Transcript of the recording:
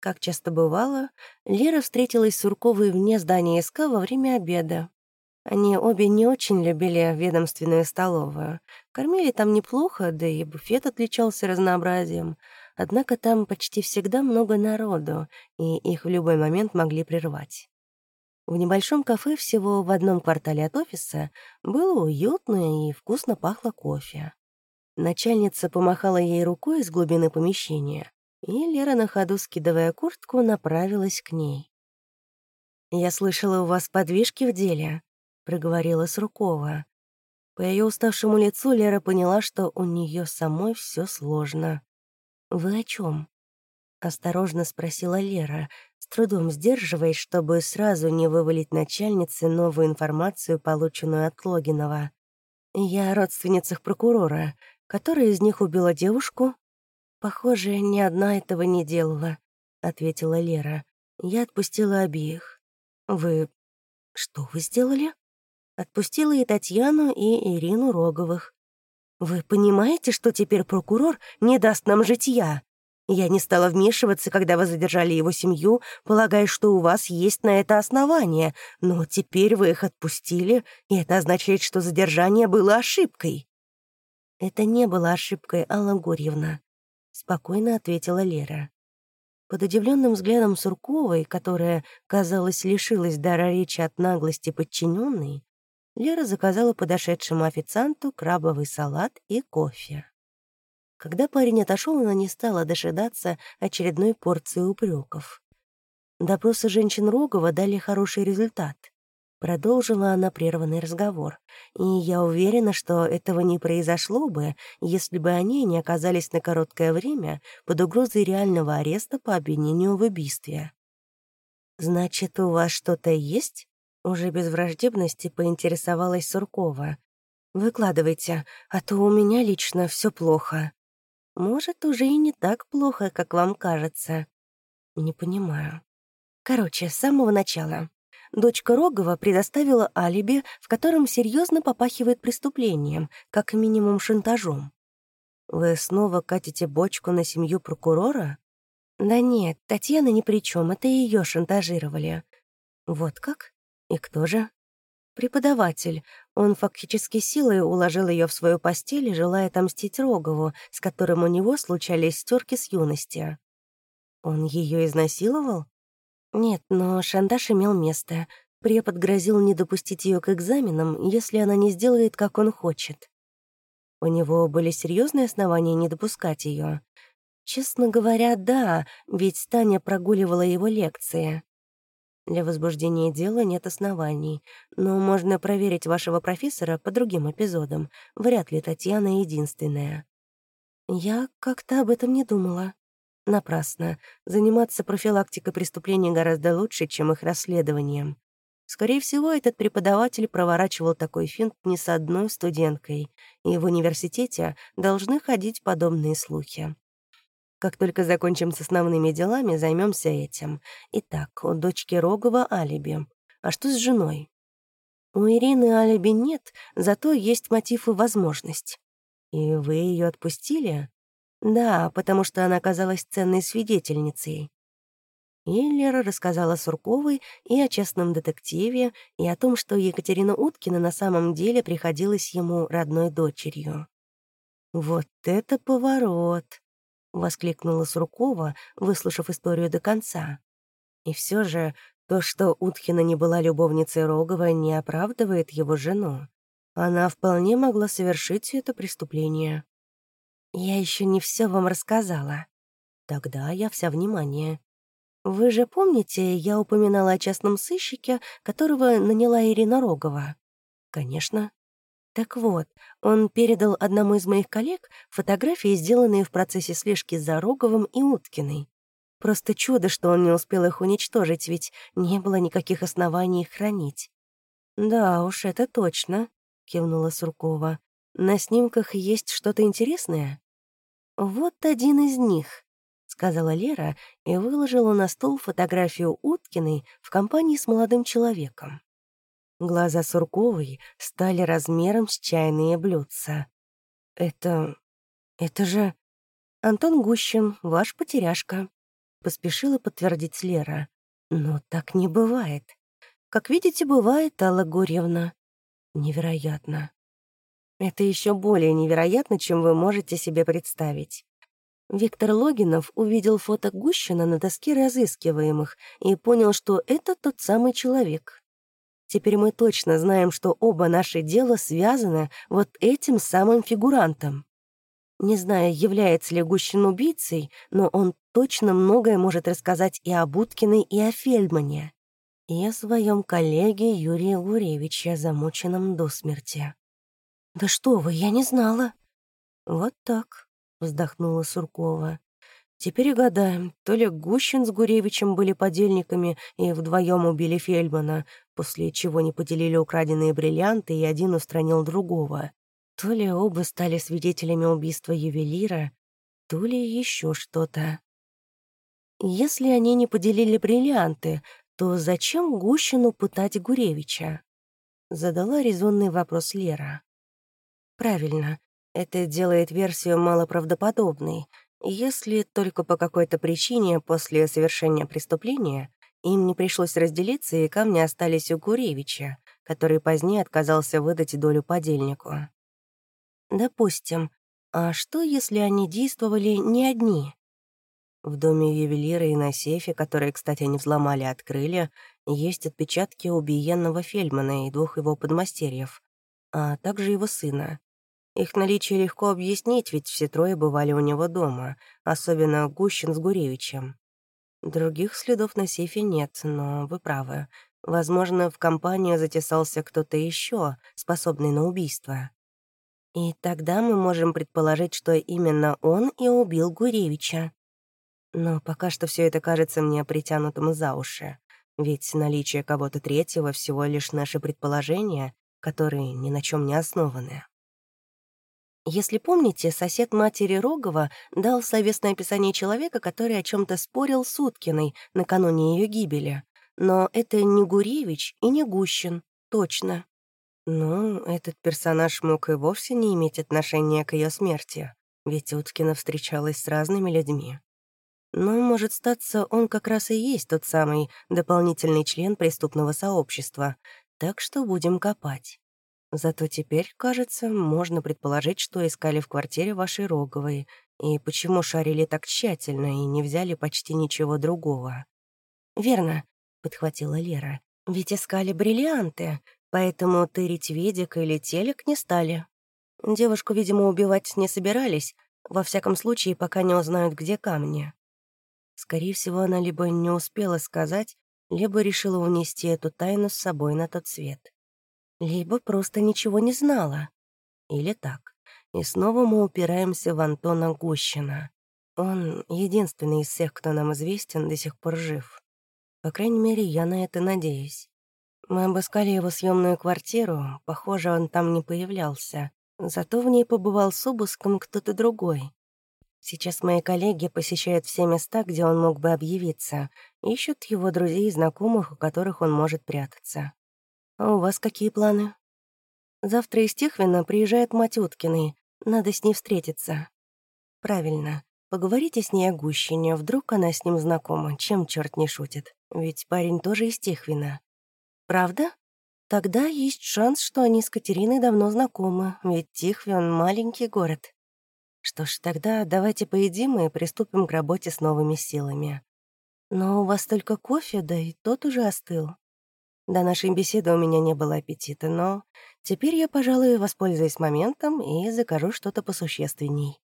Как часто бывало, Лера встретилась с Сурковой вне здания СК во время обеда. Они обе не очень любили ведомственную столовую. Кормили там неплохо, да и буфет отличался разнообразием. Однако там почти всегда много народу, и их в любой момент могли прервать. В небольшом кафе всего в одном квартале от офиса было уютно и вкусно пахло кофе. Начальница помахала ей рукой из глубины помещения, и Лера, на ходу скидывая куртку, направилась к ней. «Я слышала, у вас подвижки в деле», проговорила Суркова. По ее уставшему лицу Лера поняла, что у нее самой все сложно. «Вы о чем? осторожно спросила Лера, с трудом сдерживаясь, чтобы сразу не вывалить начальнице новую информацию, полученную от Логинова. «Я о родственницах прокурора. Которая из них убила девушку?» «Похоже, ни одна этого не делала», — ответила Лера. «Я отпустила обеих». «Вы... что вы сделали?» Отпустила и Татьяну, и Ирину Роговых. «Вы понимаете, что теперь прокурор не даст нам житья? Я не стала вмешиваться, когда вы задержали его семью, полагая, что у вас есть на это основание, но теперь вы их отпустили, и это означает, что задержание было ошибкой». «Это не было ошибкой, Алла Гурьевна», — спокойно ответила Лера. Под удивленным взглядом Сурковой, которая, казалось, лишилась дара речи от наглости подчиненной, Лера заказала подошедшему официанту крабовый салат и кофе. Когда парень отошел, она не стала дожидаться очередной порции упреков. Допросы женщин Рогова дали хороший результат. Продолжила она прерванный разговор. И я уверена, что этого не произошло бы, если бы они не оказались на короткое время под угрозой реального ареста по обвинению в убийстве. «Значит, у вас что-то есть?» Уже без враждебности поинтересовалась Суркова. «Выкладывайте, а то у меня лично все плохо». «Может, уже и не так плохо, как вам кажется». «Не понимаю». Короче, с самого начала. Дочка Рогова предоставила алиби, в котором серьезно попахивает преступлением, как минимум шантажом. «Вы снова катите бочку на семью прокурора?» «Да нет, Татьяна ни при чем, это ее шантажировали». «Вот как?» И кто же? Преподаватель. Он фактически силой уложил ее в свою постель, желая отомстить Рогову, с которым у него случались стерки с юности. Он ее изнасиловал? Нет, но шантаж имел место. Препод грозил не допустить ее к экзаменам, если она не сделает, как он хочет. У него были серьезные основания не допускать ее. Честно говоря, да, ведь Таня прогуливала его лекции. Для возбуждения дела нет оснований, но можно проверить вашего профессора по другим эпизодам. Вряд ли Татьяна единственная. Я как-то об этом не думала. Напрасно. Заниматься профилактикой преступлений гораздо лучше, чем их расследованием. Скорее всего, этот преподаватель проворачивал такой финт не с одной студенткой, и в университете должны ходить подобные слухи. Как только закончим с основными делами, займемся этим. Итак, у дочки Рогова алиби. А что с женой? У Ирины алиби нет, зато есть мотив и возможность. И вы ее отпустили? Да, потому что она оказалась ценной свидетельницей. Иллер рассказала Сурковой и о честном детективе, и о том, что Екатерина Уткина на самом деле приходилась ему родной дочерью. Вот это поворот! — воскликнула Суркова, выслушав историю до конца. И все же то, что Уткина не была любовницей Рогова, не оправдывает его жену. Она вполне могла совершить это преступление. «Я еще не все вам рассказала». «Тогда я вся внимание». «Вы же помните, я упоминала о частном сыщике, которого наняла Ирина Рогова?» «Конечно». Так вот, он передал одному из моих коллег фотографии, сделанные в процессе слежки за Роговым и Уткиной. Просто чудо, что он не успел их уничтожить, ведь не было никаких оснований их хранить. «Да уж, это точно», — кивнула Суркова. «На снимках есть что-то интересное?» «Вот один из них», — сказала Лера и выложила на стол фотографию Уткиной в компании с молодым человеком. Глаза Сурковой стали размером с чайные блюдца. «Это... это же... Антон Гущин, ваш потеряшка». — поспешила подтвердить Лера. «Но так не бывает. Как видите, бывает, Алла Гурьевна. Невероятно. Это еще более невероятно, чем вы можете себе представить. Виктор Логинов увидел фото Гущина на доске разыскиваемых и понял, что это тот самый человек. Теперь мы точно знаем, что оба наши дела связаны вот этим самым фигурантом. Не знаю, является ли Гущин убийцей, но он точно многое может рассказать и о Будкиной, и о Фельдмане, и о своем коллеге Юрии Гуревиче, замученном до смерти. «Да что вы, я не знала!» «Вот так», — вздохнула Суркова. «Теперь и гадаем, то ли Гущин с Гуревичем были подельниками и вдвоем убили Фельдмана, после чего не поделили украденные бриллианты, и один устранил другого, то ли оба стали свидетелями убийства ювелира, то ли еще что-то. Если они не поделили бриллианты, то зачем Гущину пытать Гуревича? Задала резонный вопрос Лера. Правильно, это делает версию малоправдоподобной, если только по какой-то причине после совершения преступления им не пришлось разделиться, и камни остались у Гуревича, который позднее отказался выдать долю подельнику. Допустим. А что, если они действовали не одни? В доме ювелира и на сейфе, который, кстати, они взломали и открыли, есть отпечатки убиенного Фельдмана и двух его подмастерьев, а также его сына. Их наличие легко объяснить, ведь все трое бывали у него дома, особенно Гущин с Гуревичем. Других следов на сейфе нет, но вы правы. Возможно, в компанию затесался кто-то еще, способный на убийство. И тогда мы можем предположить, что именно он и убил Гуревича. Но пока что все это кажется мне притянутым за уши. Ведь наличие кого-то третьего всего лишь наши предположения, которые ни на чем не основаны. Если помните, сосед матери Рогова дал совестное описание человека, который о чем то спорил с Уткиной накануне ее гибели. Но это не Гуревич и не Гущин, точно. Ну, этот персонаж мог и вовсе не иметь отношения к ее смерти, ведь Уткина встречалась с разными людьми. Но, может статься, он как раз и есть тот самый дополнительный член преступного сообщества, так что будем копать. Зато теперь, кажется, можно предположить, что искали в квартире вашей Роговой, и почему шарили так тщательно и не взяли почти ничего другого. «Верно», — подхватила Лера, — «ведь искали бриллианты, поэтому тырить ведик или телек не стали. Девушку, видимо, убивать не собирались, во всяком случае, пока не узнают, где камни. Скорее всего, она либо не успела сказать, либо решила унести эту тайну с собой на тот свет. Либо просто ничего не знала. Или так. И снова мы упираемся в Антона Гущина. Он единственный из всех, кто нам известен, до сих пор жив. По крайней мере, я на это надеюсь. Мы обыскали его съемную квартиру, похоже, он там не появлялся. Зато в ней побывал с обыском кто-то другой. Сейчас мои коллеги посещают все места, где он мог бы объявиться, ищут его друзей и знакомых, у которых он может прятаться. А у вас какие планы? Завтра из Техвина приезжает мать Уткиной. Надо с ней встретиться. Правильно. Поговорите с ней о Гущине, вдруг она с ним знакома, чем черт не шутит. Ведь парень тоже из Техвина. Правда? Тогда есть шанс, что они с Катериной давно знакомы, ведь Тихвин — маленький город. Что ж, тогда давайте поедим и приступим к работе с новыми силами. Но у вас только кофе, да и тот уже остыл. До нашей беседы у меня не было аппетита, но теперь я, пожалуй, воспользуюсь моментом и закажу что-то посущественней.